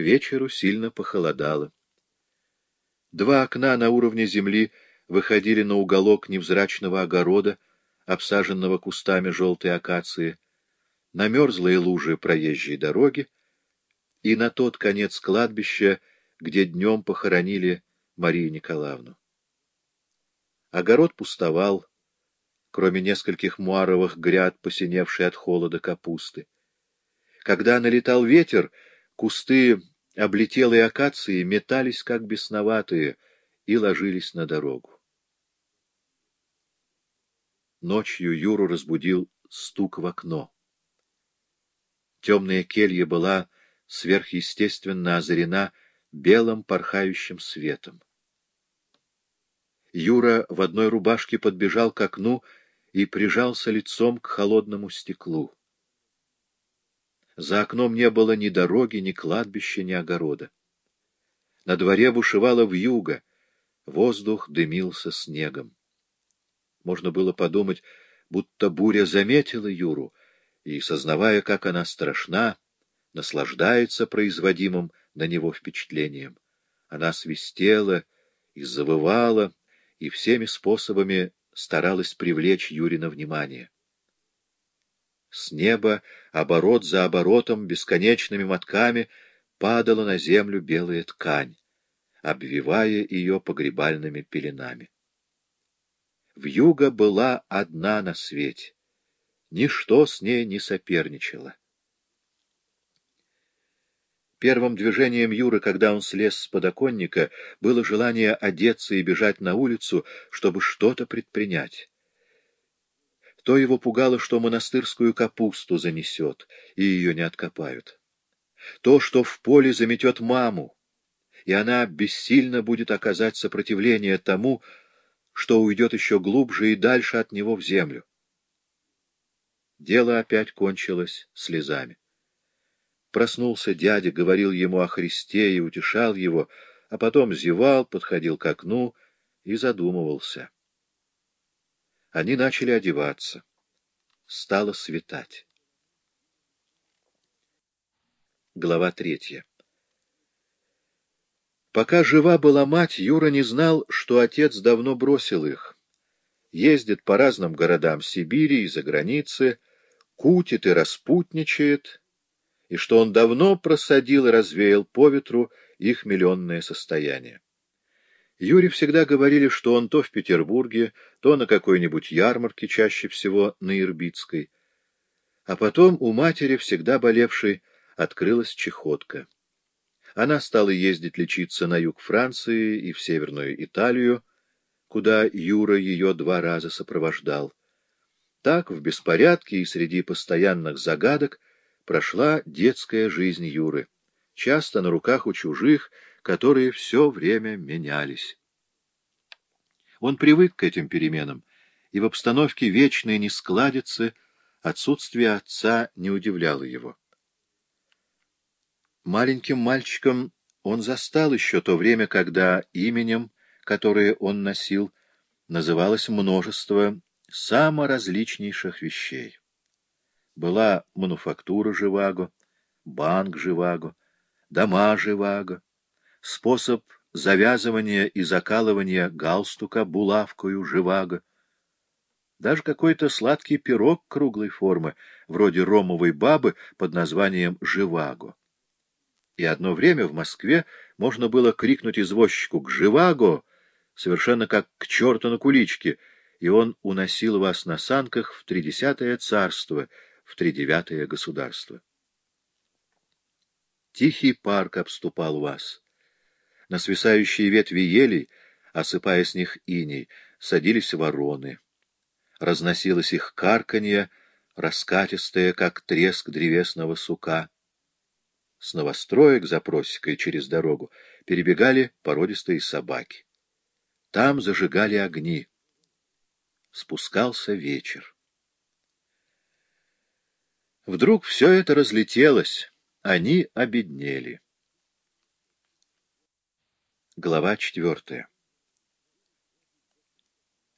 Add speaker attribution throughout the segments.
Speaker 1: вечеру сильно похолодало. Два окна на уровне земли выходили на уголок невзрачного огорода, обсаженного кустами желтой акации, на мерзлые лужи проезжей дороги и на тот конец кладбища, где днем похоронили Марию Николаевну. Огород пустовал, кроме нескольких муаровых гряд, посиневшей от холода капусты. Когда налетал ветер, кусты облетелой акации метались, как бесноватые, и ложились на дорогу. Ночью Юру разбудил стук в окно. Темная келья была сверхъестественно озарена белым порхающим светом. Юра в одной рубашке подбежал к окну и прижался лицом к холодному стеклу. За окном не было ни дороги, ни кладбища, ни огорода. На дворе бушевало вьюга, воздух дымился снегом. Можно было подумать, будто буря заметила Юру, и, сознавая, как она страшна, наслаждается производимым на него впечатлением. Она свистела и завывала, и всеми способами старалась привлечь Юрина внимание. С неба, оборот за оборотом, бесконечными мотками, падала на землю белая ткань, обвивая ее погребальными пеленами. Вьюга была одна на свете. Ничто с ней не соперничало. Первым движением Юры, когда он слез с подоконника, было желание одеться и бежать на улицу, чтобы что-то предпринять. То его пугало, что монастырскую капусту занесет, и ее не откопают. То, что в поле заметет маму, и она бессильно будет оказать сопротивление тому, что уйдет еще глубже и дальше от него в землю. Дело опять кончилось слезами. Проснулся дядя, говорил ему о Христе и утешал его, а потом зевал, подходил к окну и задумывался. Они начали одеваться. Стало светать. Глава третья. Пока жива была мать, Юра не знал, что отец давно бросил их. Ездит по разным городам Сибири и за границы, кутит и распутничает, и что он давно просадил и развеял по ветру их миллионное состояние. Юре всегда говорили, что он то в Петербурге, то на какой-нибудь ярмарке, чаще всего на Ирбитской. А потом у матери, всегда болевшей, открылась чехотка. Она стала ездить лечиться на юг Франции и в Северную Италию, куда Юра ее два раза сопровождал. Так, в беспорядке и среди постоянных загадок, прошла детская жизнь Юры, часто на руках у чужих, которые все время менялись. Он привык к этим переменам, и в обстановке вечной нескладицы отсутствие отца не удивляло его. Маленьким мальчиком он застал еще то время, когда именем, которое он носил, называлось множество саморазличнейших вещей. Была мануфактура Живаго, банк Живаго, дома Живаго, способ завязывания и закалывания галстука булавкою живаго, даже какой-то сладкий пирог круглой формы, вроде ромовой бабы под названием «Живаго». И одно время в Москве можно было крикнуть извозчику «К Живаго!» совершенно как к черту на куличке, и он уносил вас на санках в тридесятое царство, в тридевятое государство. Тихий парк обступал вас. На свисающие ветви елей, осыпая с них иней, садились вороны. Разносилось их карканье, раскатистое, как треск древесного сука. С новостроек за просекой через дорогу перебегали породистые собаки. Там зажигали огни. Спускался вечер. Вдруг все это разлетелось, они обеднели. Глава четвертая.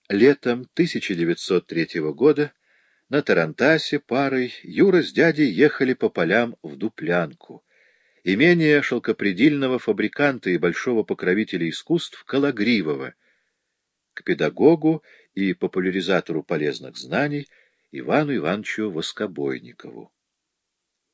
Speaker 1: Летом 1903 года на Тарантасе парой Юра с дядей ехали по полям в Дуплянку, имение шелкопредельного фабриканта и большого покровителя искусств Калагривого, к педагогу и популяризатору полезных знаний Ивану Ивановичу Воскобойникову.